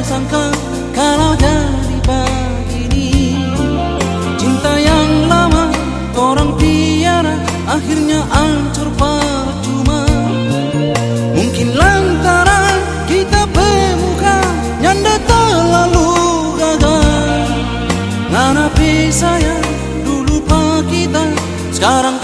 sangka kalau dari pagi ini Cinta yang lama orang tiara akhirnya hancur percuma. Mungkin lantaran kita bermuka nyanda terlalu gagal Ngana saya dulu pak kita sekarang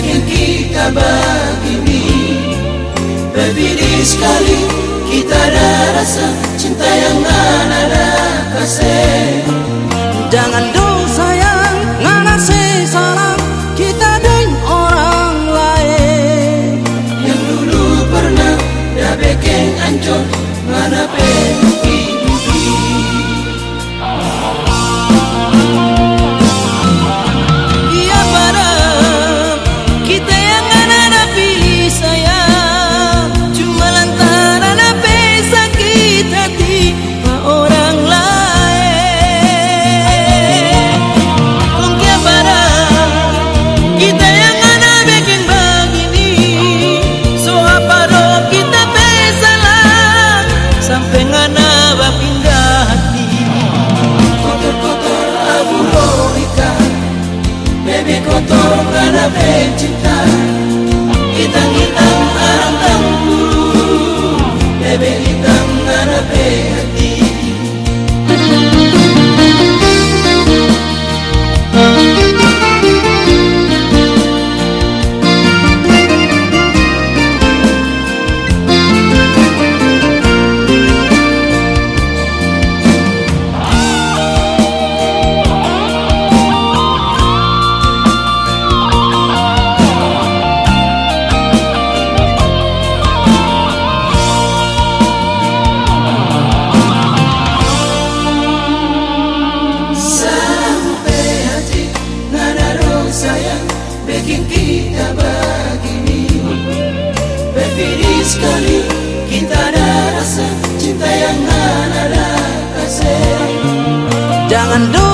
ingin kita begini Berdiri sekali kita ada rasa cinta yang mana ada kasih. Jangan dulu somente I know